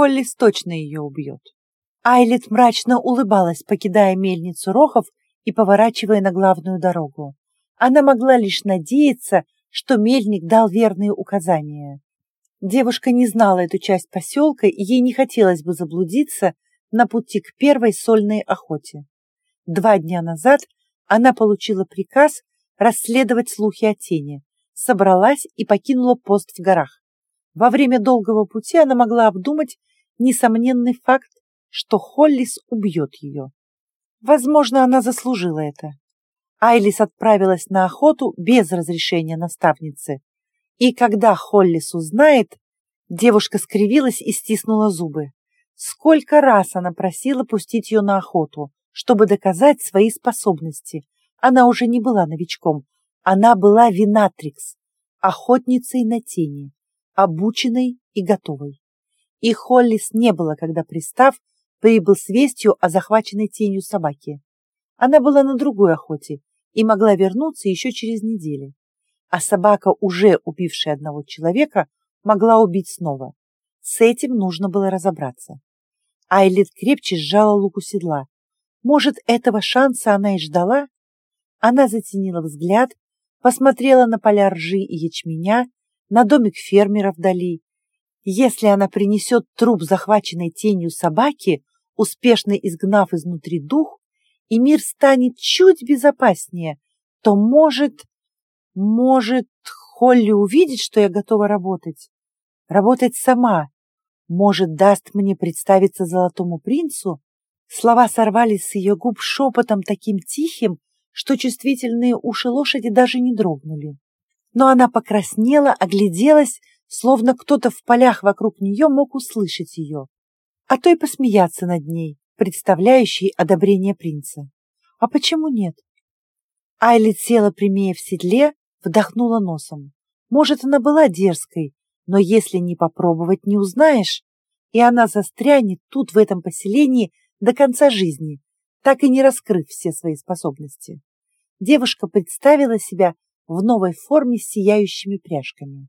Холлис точно ее убьет. Айлит мрачно улыбалась, покидая мельницу Рохов и поворачивая на главную дорогу. Она могла лишь надеяться, что мельник дал верные указания. Девушка не знала эту часть поселка, и ей не хотелось бы заблудиться на пути к первой сольной охоте. Два дня назад она получила приказ расследовать слухи о тени, собралась и покинула пост в горах. Во время долгого пути она могла обдумать несомненный факт, что Холлис убьет ее. Возможно, она заслужила это. Айлис отправилась на охоту без разрешения наставницы. И когда Холлис узнает, девушка скривилась и стиснула зубы. Сколько раз она просила пустить ее на охоту, чтобы доказать свои способности. Она уже не была новичком. Она была Винатрикс, охотницей на тени, обученной и готовой. И Холлис не было, когда пристав прибыл с вестью о захваченной тенью собаки. Она была на другой охоте и могла вернуться еще через неделю. А собака, уже убившая одного человека, могла убить снова. С этим нужно было разобраться. Айлит крепче сжала лук у седла. Может, этого шанса она и ждала? Она затенила взгляд, посмотрела на поля ржи и ячменя, на домик фермера вдали. Если она принесет труп, захваченной тенью собаки, успешно изгнав изнутри дух, и мир станет чуть безопаснее, то может, может, Холли увидит, что я готова работать. Работать сама. Может, даст мне представиться золотому принцу? Слова сорвались с ее губ шепотом таким тихим, что чувствительные уши лошади даже не дрогнули. Но она покраснела, огляделась, словно кто-то в полях вокруг нее мог услышать ее, а то и посмеяться над ней представляющий одобрение принца. А почему нет? Айлит села прямее в седле, вдохнула носом. Может, она была дерзкой, но если не попробовать, не узнаешь. И она застрянет тут, в этом поселении, до конца жизни, так и не раскрыв все свои способности. Девушка представила себя в новой форме с сияющими пряжками.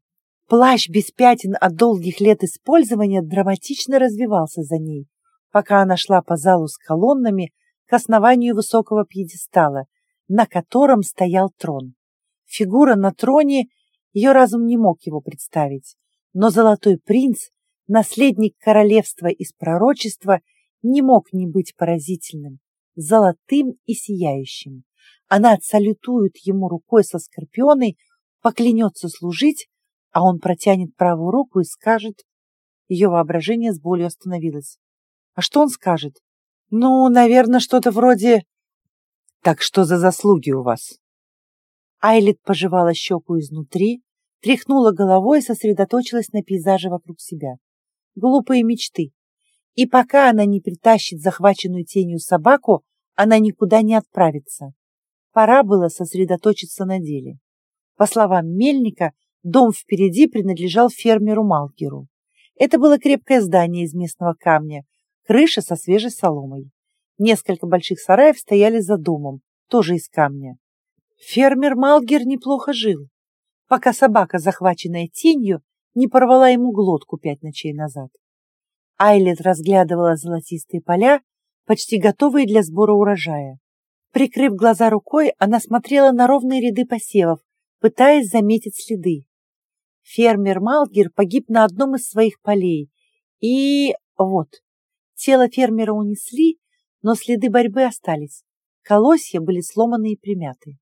Плащ без пятен от долгих лет использования драматично развивался за ней, пока она шла по залу с колоннами к основанию высокого пьедестала, на котором стоял трон. Фигура на троне, ее разум не мог его представить, но золотой принц, наследник королевства из пророчества, не мог не быть поразительным, золотым и сияющим. Она отсалютует ему рукой со скорпионой, поклянется служить, а он протянет правую руку и скажет... Ее воображение с болью остановилось. А что он скажет? Ну, наверное, что-то вроде... Так что за заслуги у вас? Айлит пожевала щеку изнутри, тряхнула головой и сосредоточилась на пейзаже вокруг себя. Глупые мечты. И пока она не притащит захваченную тенью собаку, она никуда не отправится. Пора было сосредоточиться на деле. По словам Мельника, дом впереди принадлежал фермеру Малкеру. Это было крепкое здание из местного камня, крыша со свежей соломой. Несколько больших сараев стояли за домом, тоже из камня. Фермер Малгер неплохо жил, пока собака, захваченная тенью, не порвала ему глотку пять ночей назад. Айлет разглядывала золотистые поля, почти готовые для сбора урожая. Прикрыв глаза рукой, она смотрела на ровные ряды посевов, пытаясь заметить следы. Фермер Малгер погиб на одном из своих полей. И вот, Тело фермера унесли, но следы борьбы остались. Колосья были сломаны и примяты.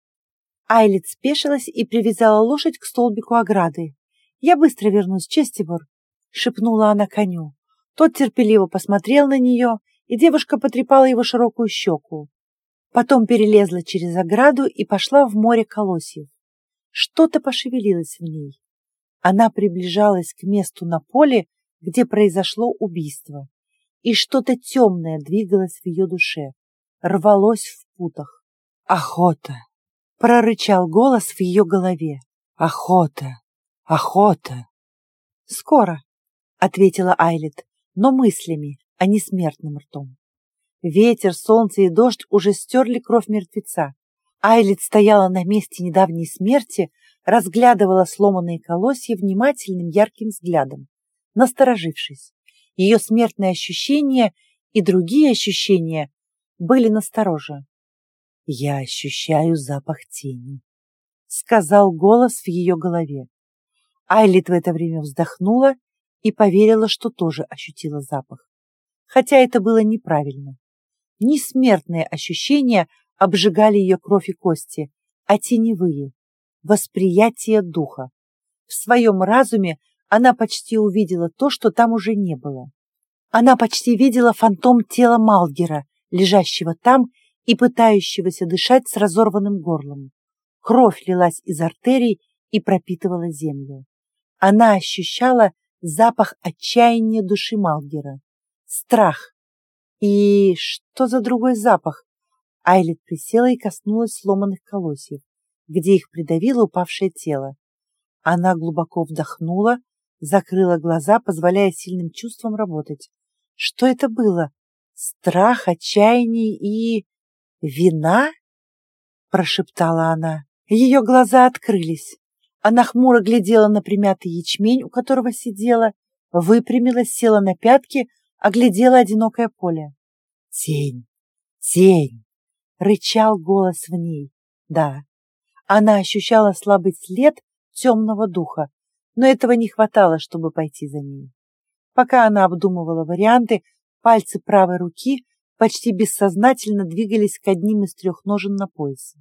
Айлит спешилась и привязала лошадь к столбику ограды. «Я быстро вернусь, Честибор», — шепнула она коню. Тот терпеливо посмотрел на нее, и девушка потрепала его широкую щеку. Потом перелезла через ограду и пошла в море колосьев. Что-то пошевелилось в ней. Она приближалась к месту на поле, где произошло убийство и что-то темное двигалось в ее душе, рвалось в путах. «Охота!» — прорычал голос в ее голове. «Охота! Охота!» «Скоро!» — ответила Айлет, но мыслями, а не смертным ртом. Ветер, солнце и дождь уже стерли кровь мертвеца. Айлит стояла на месте недавней смерти, разглядывала сломанные колосья внимательным ярким взглядом, насторожившись. Ее смертные ощущения и другие ощущения были настороже. «Я ощущаю запах тени», — сказал голос в ее голове. Айлит в это время вздохнула и поверила, что тоже ощутила запах. Хотя это было неправильно. Несмертные ощущения обжигали ее кровь и кости, а теневые — восприятие духа. В своем разуме она почти увидела то, что там уже не было. Она почти видела фантом тела Малгера, лежащего там и пытающегося дышать с разорванным горлом. Кровь лилась из артерий и пропитывала землю. Она ощущала запах отчаяния души Малгера, страх. И что за другой запах? Айлет присела и коснулась сломанных колосьев, где их придавило упавшее тело. Она глубоко вдохнула, закрыла глаза, позволяя сильным чувствам работать. Что это было? Страх, отчаяние и... вина? Прошептала она. Ее глаза открылись. Она хмуро глядела на примятый ячмень, у которого сидела, выпрямилась, села на пятки, оглядела одинокое поле. «Тень! Тень!» — рычал голос в ней. Да, она ощущала слабый след темного духа, но этого не хватало, чтобы пойти за ней. Пока она обдумывала варианты, пальцы правой руки почти бессознательно двигались к одним из трех ножен на поясе.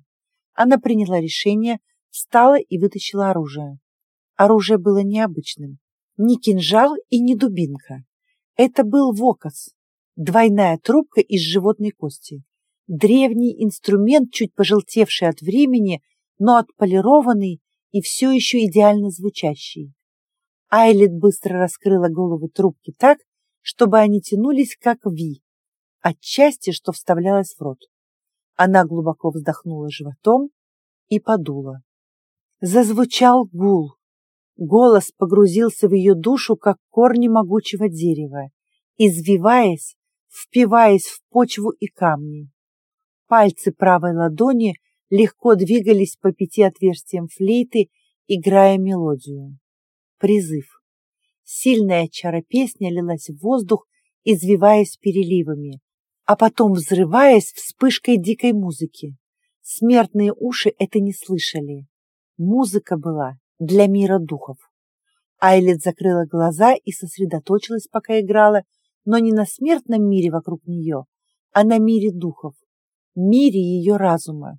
Она приняла решение, встала и вытащила оружие. Оружие было необычным. Ни кинжал и ни дубинка. Это был вокас, двойная трубка из животной кости. Древний инструмент, чуть пожелтевший от времени, но отполированный и все еще идеально звучащий. Айлет быстро раскрыла голову трубки так, чтобы они тянулись как ви, отчасти, что вставлялось в рот. Она глубоко вздохнула животом и подула. Зазвучал гул. Голос погрузился в ее душу, как корни могучего дерева, извиваясь, впиваясь в почву и камни. Пальцы правой ладони легко двигались по пяти отверстиям флейты, играя мелодию. Призыв. Сильная чара песня лилась в воздух, извиваясь переливами, а потом взрываясь вспышкой дикой музыки. Смертные уши это не слышали. Музыка была для мира духов. Айлет закрыла глаза и сосредоточилась, пока играла, но не на смертном мире вокруг нее, а на мире духов, мире ее разума.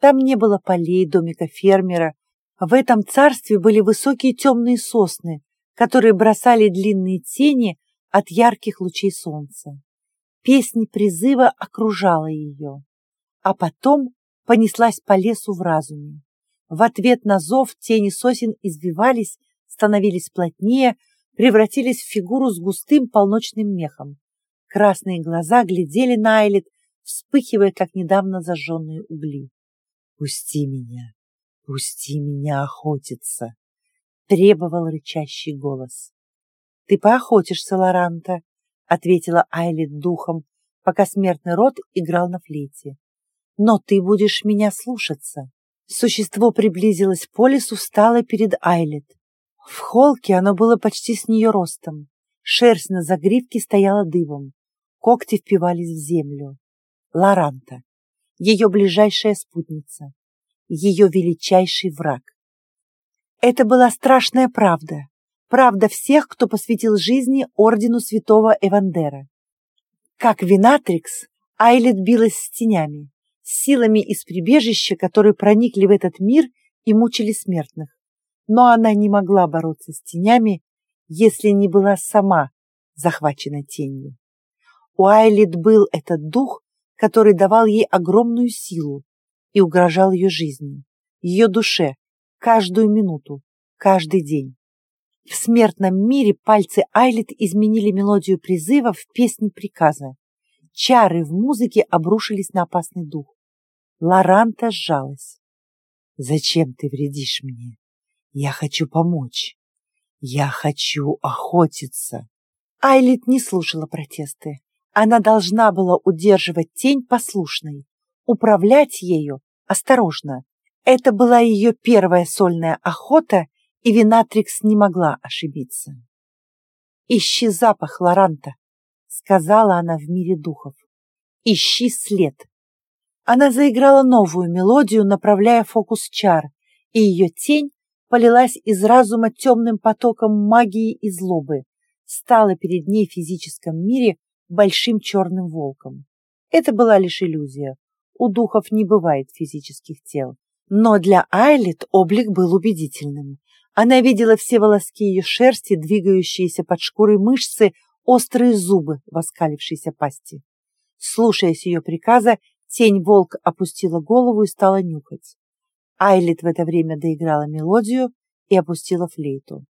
Там не было полей, домика фермера, в этом царстве были высокие темные сосны, которые бросали длинные тени от ярких лучей солнца. Песня призыва окружала ее, а потом понеслась по лесу в разуме. В ответ на зов тени сосен извивались, становились плотнее, превратились в фигуру с густым полночным мехом. Красные глаза глядели на Айлет, вспыхивая, как недавно зажженные угли. «Пусти меня!» «Пусти меня охотиться!» — требовал рычащий голос. «Ты поохотишься, Лоранта!» — ответила Айлит духом, пока смертный род играл на флейте. «Но ты будешь меня слушаться!» Существо приблизилось по лесу, встало перед Айлит. В холке оно было почти с нее ростом. Шерсть на загривке стояла дыбом. Когти впивались в землю. Лоранта, ее ближайшая спутница ее величайший враг. Это была страшная правда, правда всех, кто посвятил жизни ордену святого Эвандера. Как Винатрикс, Айлет билась с тенями, с силами из прибежища, которые проникли в этот мир и мучили смертных. Но она не могла бороться с тенями, если не была сама захвачена тенью. У Айлет был этот дух, который давал ей огромную силу, и угрожал ее жизни, ее душе, каждую минуту, каждый день. В смертном мире пальцы Айлит изменили мелодию призыва в песне приказа. Чары в музыке обрушились на опасный дух. Лоранта сжалась. «Зачем ты вредишь мне? Я хочу помочь. Я хочу охотиться». Айлит не слушала протесты. Она должна была удерживать тень послушной, управлять ею осторожно. Это была ее первая сольная охота, и Винатрикс не могла ошибиться. «Ищи запах, Лоранта!» — сказала она в мире духов. «Ищи след!» Она заиграла новую мелодию, направляя фокус чар, и ее тень полилась из разума темным потоком магии и злобы, стала перед ней в физическом мире большим черным волком. Это была лишь иллюзия. У духов не бывает физических тел. Но для Айлит облик был убедительным. Она видела все волоски ее шерсти, двигающиеся под шкурой мышцы, острые зубы в оскалившейся пасти. Слушаясь ее приказа, тень волк опустила голову и стала нюхать. Айлит в это время доиграла мелодию и опустила флейту.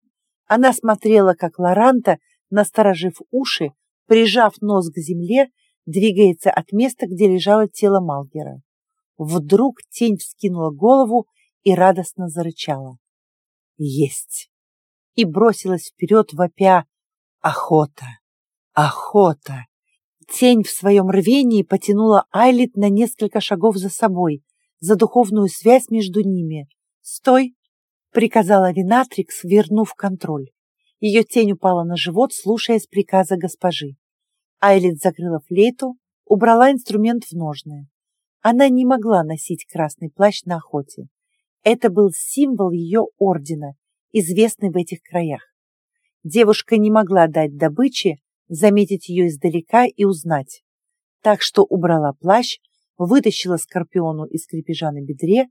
Она смотрела, как Лоранта, насторожив уши, прижав нос к земле, двигается от места, где лежало тело Малгера. Вдруг тень вскинула голову и радостно зарычала. Есть! И бросилась вперед, вопя «Охота! Охота!» Тень в своем рвении потянула Айлит на несколько шагов за собой, за духовную связь между ними. «Стой!» — приказала Винатрикс, вернув контроль. Ее тень упала на живот, слушаясь приказа госпожи. Айлит закрыла флейту, убрала инструмент в ножны. Она не могла носить красный плащ на охоте. Это был символ ее ордена, известный в этих краях. Девушка не могла дать добыче, заметить ее издалека и узнать. Так что убрала плащ, вытащила скорпиону из крепежа на бедре,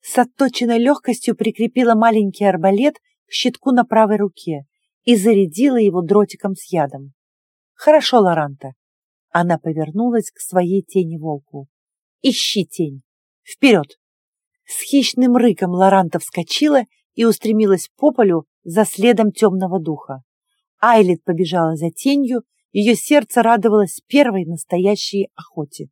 с отточенной легкостью прикрепила маленький арбалет к щитку на правой руке и зарядила его дротиком с ядом. «Хорошо, Лоранта». Она повернулась к своей тени-волку. «Ищи тень! Вперед!» С хищным рыком Лоранта вскочила и устремилась по полю за следом темного духа. Айлит побежала за тенью, ее сердце радовалось первой настоящей охоте.